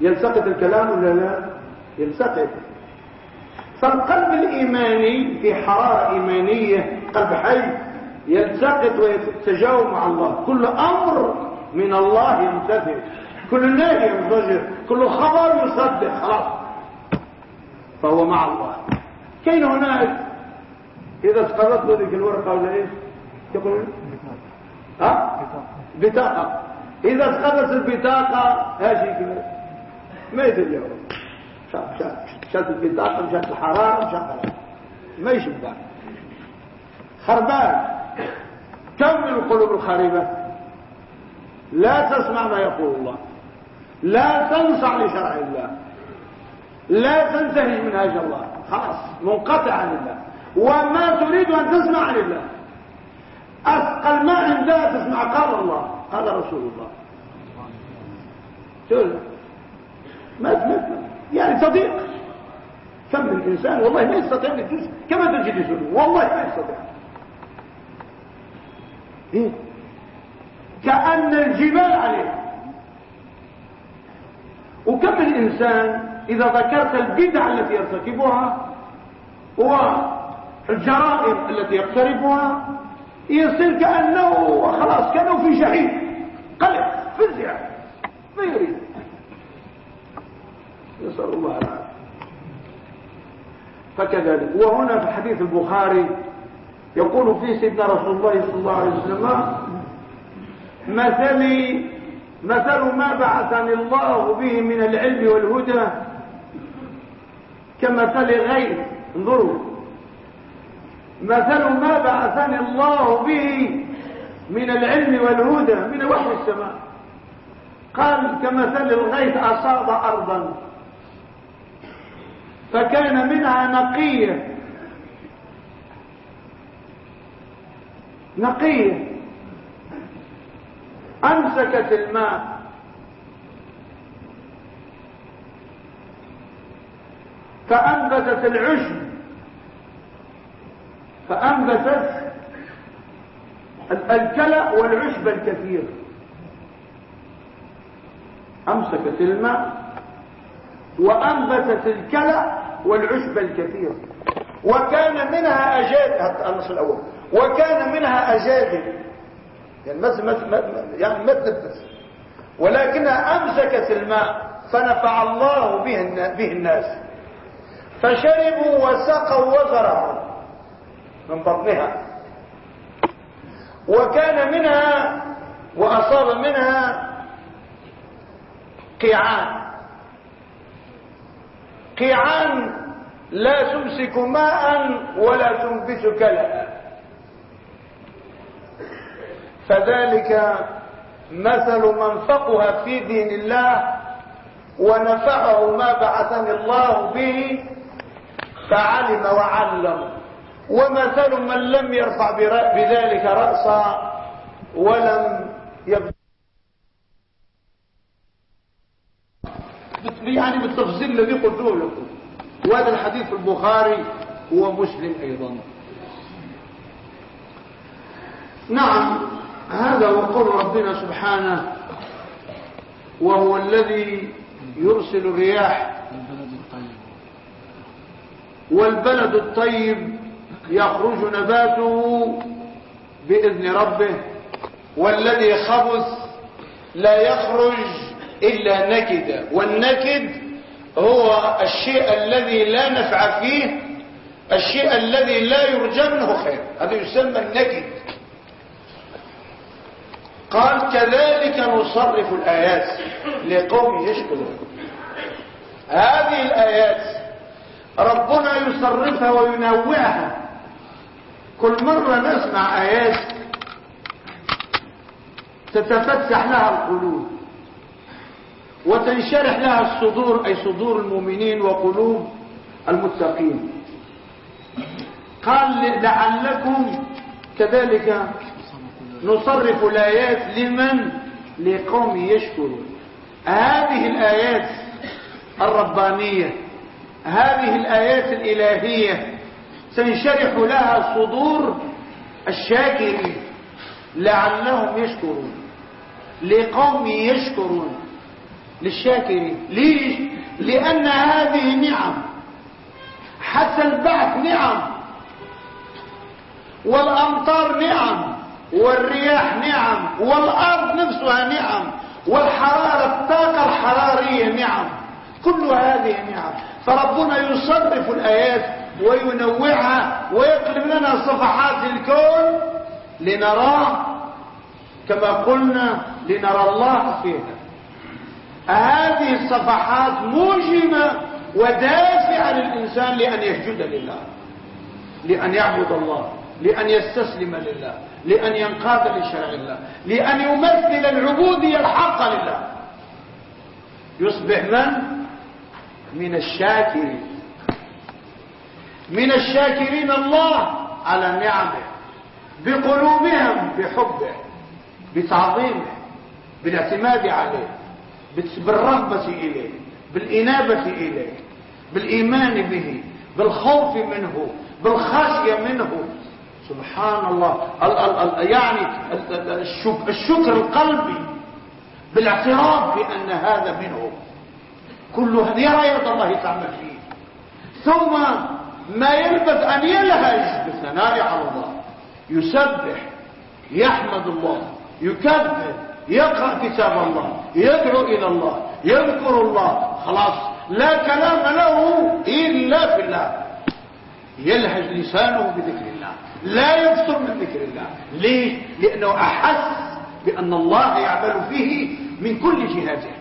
يلتقط الكلام ولا لا؟ يلتقط. فالقلب الإيماني في حرارة إيمانية قلب حي يلتقط ويتجاوب مع الله. كل أمر من الله ينتفع كل نهي ينفجر. كل خبر يصدق. خلاص. فهو مع الله. كاين هناك؟ إذا اسقطت ذلك الورقة ولا إيش؟ يقول ها؟ بطاقة. إذا اسقطت البطاقة هاشي كده ما يتجاوب. شاف شاف شاف البطاقة مشات الحرارة مشات ما يشبع. خربان. كم من القلوب الخاربة. لا تسمع ما يقول الله. لا تنصع لشرع الله. لا تنتهج منهاج الله. خلاص منقطع عن الله. وما تريد أن تسمع عن الله. أثقل ما عندها تسمع قال الله. قال رسول الله. تقول ما يعني تضيق كم من إنسان والله ما يستطيع أن يجلس كما تجلسون والله ما يستطيع؟ كأن الجبال عليه. وكم الإنسان إذا ذكرت البدع التي يرتكبها والجرائم التي يقتربها يصير كأنه خلاص كأنه في جحيم. قلق فزع ما يريد. نسأل الله العافية. فكذلك. وهنا في حديث البخاري يقول فيه سيدنا رسول الله صلى الله عليه وسلم مثلي مثل ما بعثني الله به من العلم والهدى كمثل غيث. انظروا. مثل ما بعثني الله به من العلم والهدى من وحي السماء. قال كمثل الغيث أصاب أرضا فكان منها نقية نقية. أمسكت الماء. فأنبتت العشب. فأنبتت الكلى والعشب الكثير. أمسكت الماء. وأنبتت الكلى والعشب الكثير. وكان منها أجاد النص الأول. وكان منها أجاد يعني ما يعني تنفس ولكنها أمسكت الماء فنفع الله به به الناس. فشربوا وسقوا وزرعوا من بطنها. وكان منها وأصاب منها قيعان. قيعان لا تمسك ماء ولا تنبت كلأ. فذلك مثل من فقه في دين الله ونفعه ما بعثني الله به فعلم وعلم. ومثل من لم يرفع بذلك رأسا ولم يبدأ يعني بالتفصيل الذي قلته لكم. وهذا الحديث في البخاري ومسلم أيضا. نعم. هذا هو قول ربنا سبحانه وهو الذي يرسل الرياح والبلد الطيب يخرج نباته بإذن ربه والذي خبث لا يخرج إلا نكد والنكد هو الشيء الذي لا نفع فيه الشيء الذي لا يرجى منه خير هذا يسمى النكد. قال كذلك نصرف الآيات لقوم يشكرون هذه الآيات ربنا يصرفها وينوعها. كل مرة نسمع آيات تتفتح لها القلوب وتنشرح لها الصدور أي صدور المؤمنين وقلوب المتقين. قال لعلكم كذلك نصرف الآيات لمن؟ لقوم يشكرون. هذه الآيات الربانية هذه الآيات الإلهية سنشرح لها صدور الشاكرين لعلهم يشكرون. لقوم يشكرون للشاكرين. ليش؟ لأن هذه نعم حتى البعث نعم والأمطار نعم والرياح نعم والأرض نفسها نعم والحرارة الطاقة الحرارية نعم. كل هذه نعم. فربنا يصرف الآيات وينوعها ويقلب لنا صفحات الكون لنراه كما قلنا لنرى الله فيها. هذه الصفحات موجبة ودافعة للإنسان لأن يسجد لله لأن يعبد الله. لأن يستسلم لله لأن ينقاد لشرع الله لأن يمثل العبودية الحق لله يصبح من؟ من الشاكرين من الشاكرين الله على نعمه بقلوبهم بحبه بتعظيمه بالاعتماد عليه بالرغبة إليه بالإنابة إليه بالإيمان به بالخوف منه بالخشية منه سبحان الله. ال ال ال يعني الشكر, القلبي بالاعتراف بأن هذا منه. كل يرى يد الله تعمل فيه. ثم ما يلبث أن يلهج بالثناء على الله. يسبح يحمد الله يكبر يقرأ كتاب الله يدعو إلى الله يذكر الله. خلاص لا كلام له إلا في الله. يلهج لسانه بذكر لا يكثر من ذكر الله. ليه؟ لأنه أحس بأن الله يعمل فيه من كل جهاته.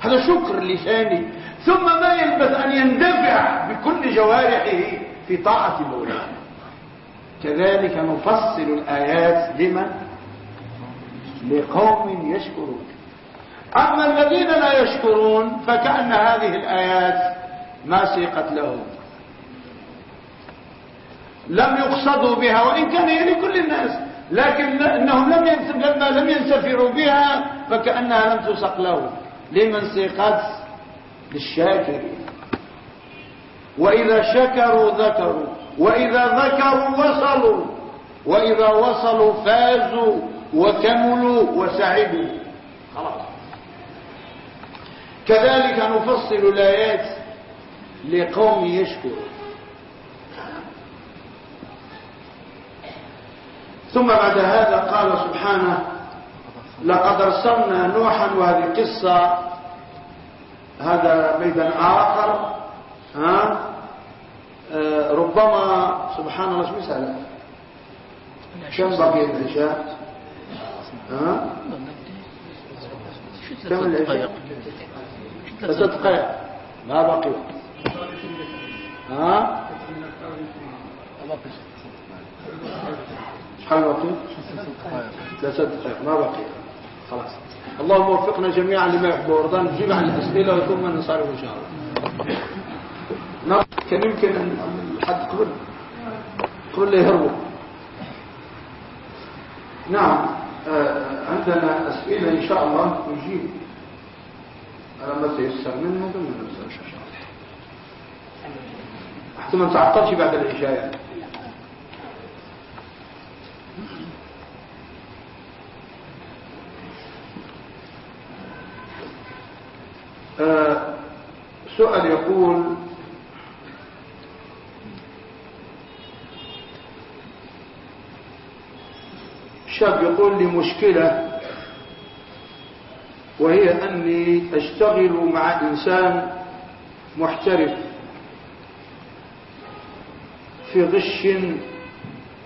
هذا شكر لساني. ثم ما يلبث أن يندفع بكل جوارحه في طاعة مولاه كذلك نفصل الآيات لمن؟ لقوم يشكرون. أما الذين لا يشكرون فكأن هذه الآيات ما سيقت لهم. لم يقصدوا بها وإن كان هي لكل الناس لكن إنهم لم لما لم ينسفروا بها فكأنها لم تسق لهم. لمن سيقت للشاكرين. وإذا شكروا ذكروا وإذا ذكروا وصلوا وإذا وصلوا فازوا وكملوا وسعدوا. خلاص. كذلك نفصل الآيات لقوم يشكرون. ثم بعد هذا قال سبحانه لقد أرسلنا نوحا وهذه قصة هذا ميدان آخر ها؟ آه ربما سبحان الله شو مسألة كم بقي العشاء؟ ها؟ كم العشاء؟ ثلاث دقائق. ما بقي ها؟ شحال بقي ثلاث دقائق ما بقي. خلاص. اللهم وفقنا جميعا لما يحب ويرضى. نجيب عن الأسئلة ثم ننصرف إن شاء الله. كان يمكن حد قبل؟ قبل يهربوا. نعم آه عندنا أسئلة إن شاء الله نجيب. على ما تيسر منها ثم ننسى إن شاء الله حتى ما تعطلش بعد العشاء يعني. آه سؤال يقول شاب يقول لي مشكلة وهي أني أشتغل مع إنسان محترف في غش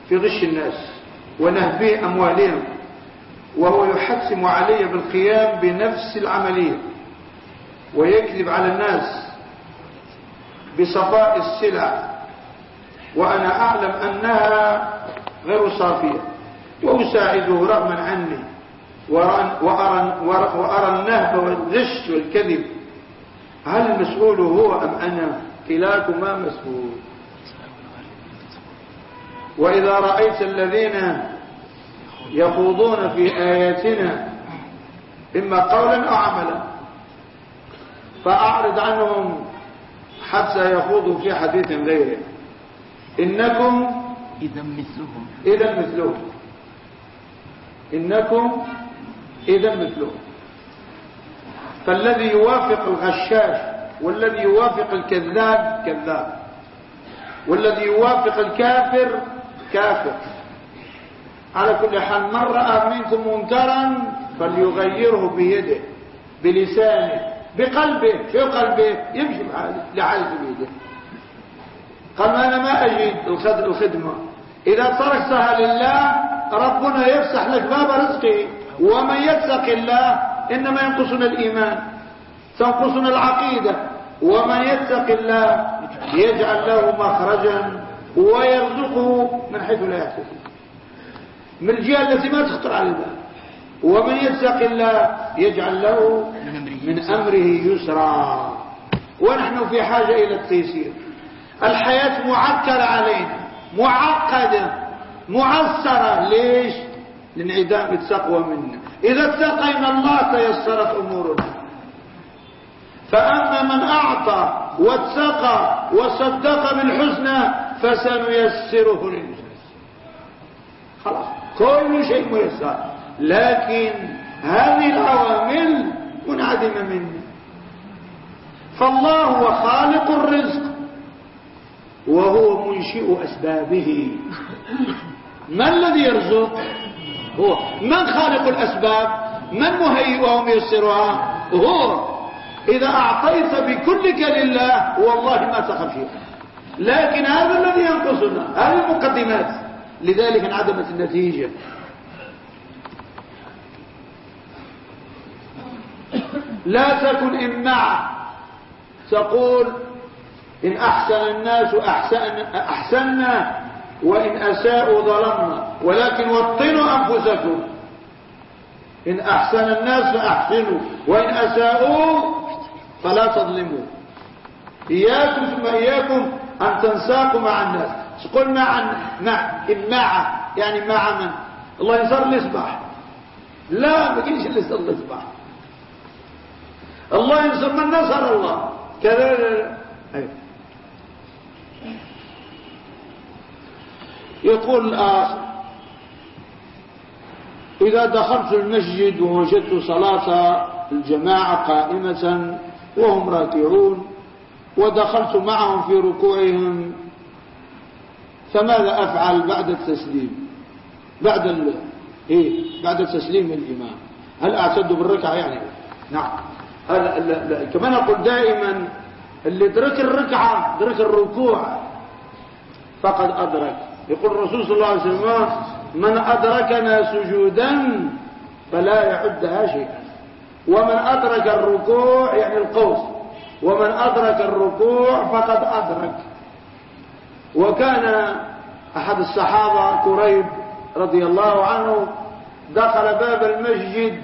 في غش الناس. ونهبي أموالهم وهو يحتم علي بالقيام بنفس العملية ويكذب على الناس بصفاء السلع وأنا أعلم أنها غير صافية. وأساعده رغما عني وأرى, النهب والغش والكذب. هل المسؤول هو أم أنا؟ كلاكما مسؤول. وإذا رأيت الذين يخوضون في آياتنا إما قولا أو عملا فأعرض عنهم حتى يخوضوا في حديث غيره. إنكم إذا مثلهم. إذا مثلهم. إنكم إذا مثلهم. فالذي يوافق الغشاش والذي يوافق الكذاب كذاب. والذي يوافق الكافر كافر. على كل حال من رأى منكم منكرا فليغيره بيده بلسانه بقلبه في قلبه يمشي لحاله بيده. قال أنا ما أجد الخدمة. إذا تركتها لله ربنا يفسح لك باب رزقه. ومن يتق الله إنما ينقصنا الإيمان تنقصنا العقيدة. ومن يتق الله يجعل له مخرجا ويرزقه من حيث لا يحتسب من الجهة التي ما تخطر على البال. ومن يتق الله يجعل له من أمره يسرا. ونحن في حاجة إلى التيسير. الحياة معكرة علينا. معقدة. معسرة ليش؟ لانعدام التقوى منا. إذا اتقينا الله تيسرت أمورنا. فأما من أعطى واتقى وصدق بالحسنى فسنيسره للجنة خلاص. كل شيء ميسر. لكن هذه العوامل منعدمة منه فالله هو خالق الرزق. وهو منشئ أسبابه. ما الذي يرزق؟ هو من خالق الأسباب؟ من مهيئها وميسرها؟ هو. إذا أعطيت بكلك لله والله ما تخف شيئا. لكن هذا الذي ينقصنا هذه المقدمات. لذلك انعدمت النتيجة. لا تكن إمعة تقول إن أحسن الناس أحسن أحسننا وإن أساءوا ظلمنا. ولكن وطنوا أنفسكم. إن أحسن الناس فأحسنوا. وإن أساءوا فلا تظلموا. إياكم ثم إياكم أن تنساقوا مع الناس. تقول مع مع مع يعني مع من؟ الله ينصر الإصباح لا ما كاينش اللي ينصر الإصباح الله ينصر من نصر الله. كذا أيوه. يقول الآخر إذا دخلت المسجد ووجدت صلاة الجماعة قائمة وهم راكعون ودخلت معهم في ركوعهم. فماذا أفعل بعد التسليم؟ بعد ال... إيه؟ بعد تسليم الإمام. هل أعتد بالركعة يعني؟ نعم. هذا كما نقول دائما اللي درك الركعة درك الركوع فقد أدرك. يقول الرسول صلى الله عليه وسلم من أدركنا سجودا فلا يعدها شيئا. ومن أدرك الركوع يعني القوس. ومن أدرك الركوع فقد أدرك. وكان أحد الصحابة كريب رضي الله عنه دخل باب المسجد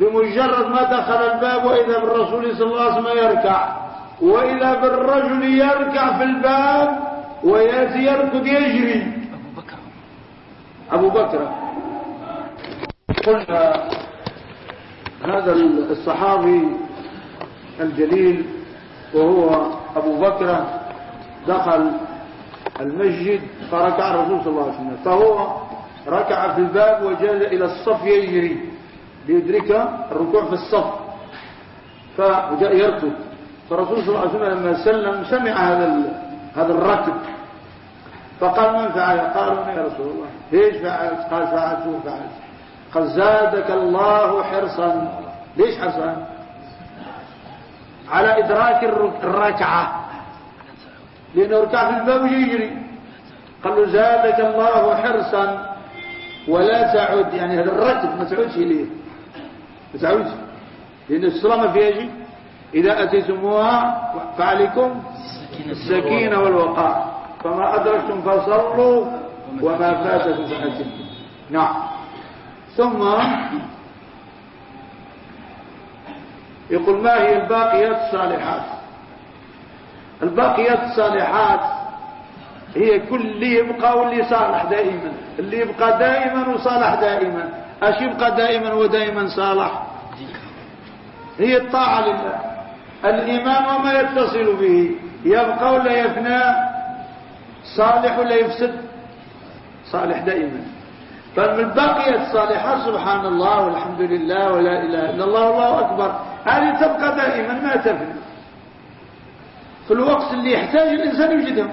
بمجرد ما دخل الباب وإذا بالرسول صلى الله عليه وسلم يركع. وإذا بالرجل يركع في الباب ويأتي يركض يجري. أبو بكر. قلنا هذا الصحابي الجليل وهو أبو بكر دخل المسجد فركع الرسول صلى الله عليه وسلم. فهو ركع في الباب وجاز إلى الصف يجري ليدرك الركوع في الصف. فجاء يركض. فالرسول صلى الله عليه وسلم لما سلم سمع هذا هذا الركب فقال من فعل؟ قالوا يا رسول الله. ليش فعلت؟ قال فعلت شو فعلت قال زادك الله حرصا. ليش حرصا؟ على إدراك الركعة. لأنه ركع في الباب يجري. قال له زادك الله حرصا ولا تعد. يعني هذا الركب ما تعودش إليه. ما تعودش. لأن الصلاة ما فيها شيء إذا أتيتموها فعليكم السكينة والوقار. فما أدركتم فصلوا وما فاتكم فأتموا. نعم. ثم يقول ما هي الباقيات الصالحات؟ الباقيات الصالحات هي كل اللي يبقى واللي صالح دائما. اللي يبقى دائما وصالح دائما. اش يبقى دائما ودائما صالح؟ هي الطاعة لله. الإيمان وما يتصل به. يبقى ولا يفنى؟ صالح ولا يفسد؟ صالح دائما. فمن بقيت الصالحات سبحان الله والحمد لله ولا إله إلا الله والله أكبر. هذه تبقى دائما ما تفنى في الوقت اللي يحتاج الإنسان يوجدها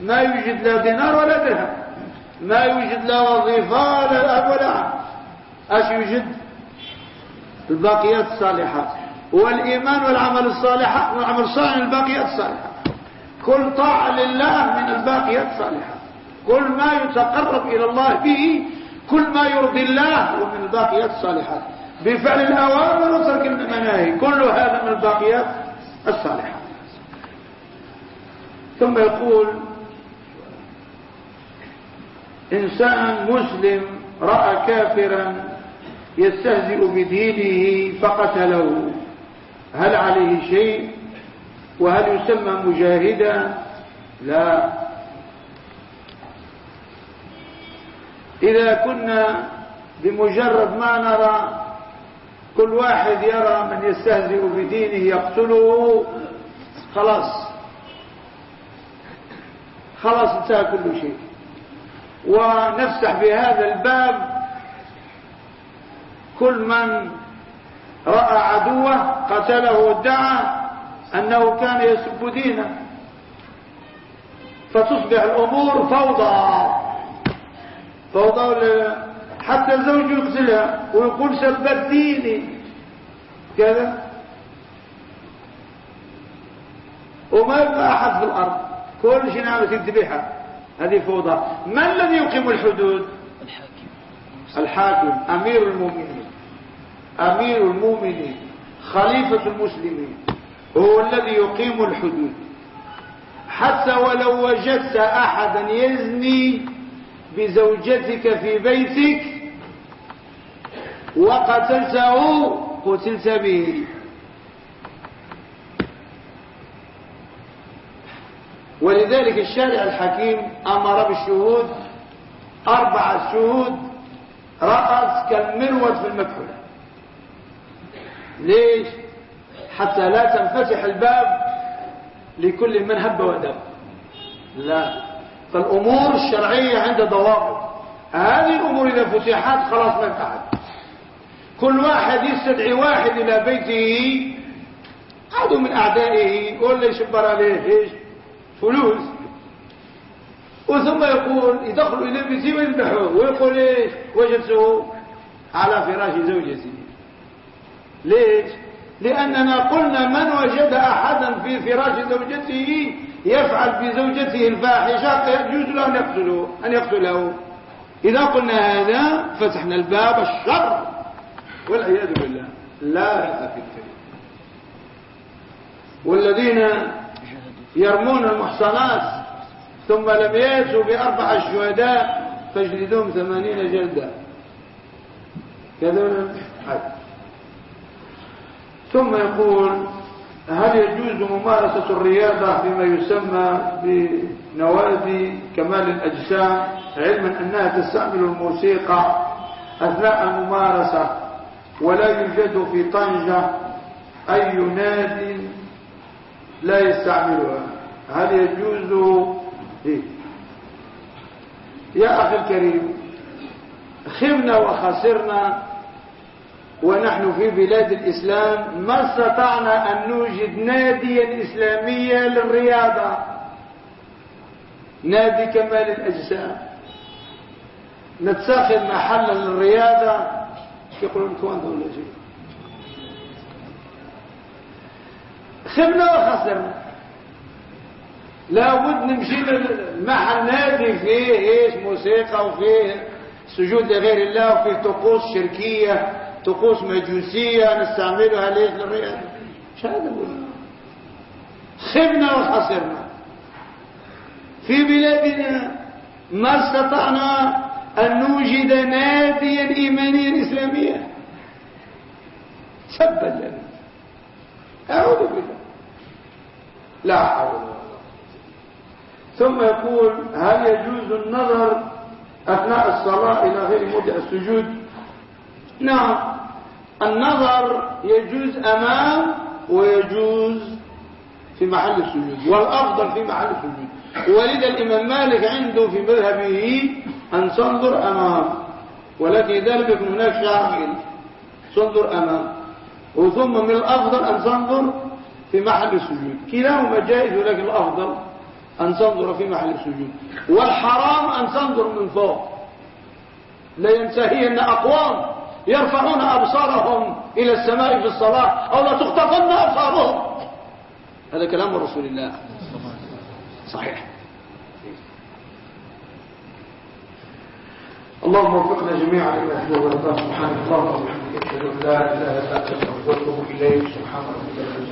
ما يوجد لا دينار ولا درهم. ما يوجد لا وظيفة ولا أب ولا عم. أش يوجد؟ الباقيات الصالحات. والإيمان والعمل الصالح والعمل الصالح من الباقيات الصالحات. كل طاعة لله من الباقيات الصالحات. كل ما يتقرب إلى الله به كل ما يرضي الله ومن الباقيات الصالحات. بفعل الأوامر وترك المناهي. كل هذا من الباقيات الصالحات. ثم يقول إنسان مسلم رأى كافرا يستهزئ بدينه فقتله. هل عليه شيء؟ وهل يسمى مجاهدا؟ لا. إذا كنا بمجرد ما نرى كل واحد يرى من يستهزئ بدينه يقتله خلاص. خلاص انتهى كل شيء. ونفتح بهذا الباب كل من رأى عدوه قتله وادعى أنه كان يسب دينه. فتصبح الأمور فوضى. فوضى حتى الزوج يقتلها ويقول سبت ديني كذا وما يبقى أحد في الأرض كل شيء نعمة تنتبهها هذه فوضى ما الذي يقيم الحدود الحاكم الحاكم أمير المؤمنين أمير المؤمنين خليفة المسلمين هو الذي يقيم الحدود حتى ولو وجدت أحدا يزني بزوجتك في بيتك وقتلته قتلت به. ولذلك الشارع الحكيم أمر بالشهود أربعة شهود رأس كالمروة في المكحولة ليش؟ حتى لا تنفتح الباب لكل من هب ودب. لا. فالأمور الشرعية عند ضوابط. هذه الأمور إذا فتحت خلاص ما انتهت. كل واحد يستدعي واحد إلى بيته عدو من أعدائه ولا يشبر عليه إيش؟ فلوس. وثم يقول يدخل إلى بيته ويذبحوه ويقول إيش؟ وجدته على فراش زوجته ليش؟ لأننا قلنا من وجد أحدا في فراش زوجته يفعل بزوجته الفاحشة يجوز له أن يقتله أن يقتله. إذا قلنا هذا فتحنا الباب الشر والعياذ بالله. لا رأى في الكريم والذين يرمون المحصنات ثم لم يأتوا بأربع شهداء فاجلدوهم ثمانين جلدة كذا ثم يقول هل يجوز ممارسة الرياضة فيما يسمى بنوادي كمال الأجسام علما أنها تستعمل الموسيقى أثناء الممارسة ولا يوجد في طنجة أي نادي لا يستعملها هل يجوز إيه؟ يا أخي الكريم خبنا وخسرنا ونحن في بلاد الإسلام ما استطعنا أن نوجد ناديا إسلاميا للرياضة. نادي كمال الأجسام. نتساخن محلا للرياضة. يقولون كوان دولة خبنا وخسرنا. لابد نمشي مع النادي فيه إيش موسيقى وفيه سجود لغير الله وفيه طقوس شركية. طقوس مجوسية نستعملها ليش؟ للرئة. مش هذا خبنا وخسرنا. في بلادنا ما استطعنا أن نوجد ناديا إيمانيا إسلاميا سبا لنا أعوذ بالله. لا حول ولا ثم يقول هل يجوز النظر أثناء الصلاة إلى غير موضع السجود؟ نعم. النظر يجوز أمام ويجوز في محل السجود والأفضل في محل السجود. ولذا الإمام مالك عنده في مذهبه أن تنظر أمام ولكن إذا لم يكن هناك شاغل تنظر أمام. وثم من الأفضل أن تنظر في محل السجود. كلاهما جائز ولكن الأفضل أن تنظر في محل السجود. والحرام أن تنظر من فوق. لا أن أقوام. يرفعون أبصارهم إلى السماء في الصلاة أو لا تخطفن أبصارهم. هذا كلام رسول الله. صحيح. اللهم وفقنا جميعا لما سبحانك اللهم وبحمدك أشهد أن لا إله إلا أنت أستغفرك وأتوب إليك. سبحان ربك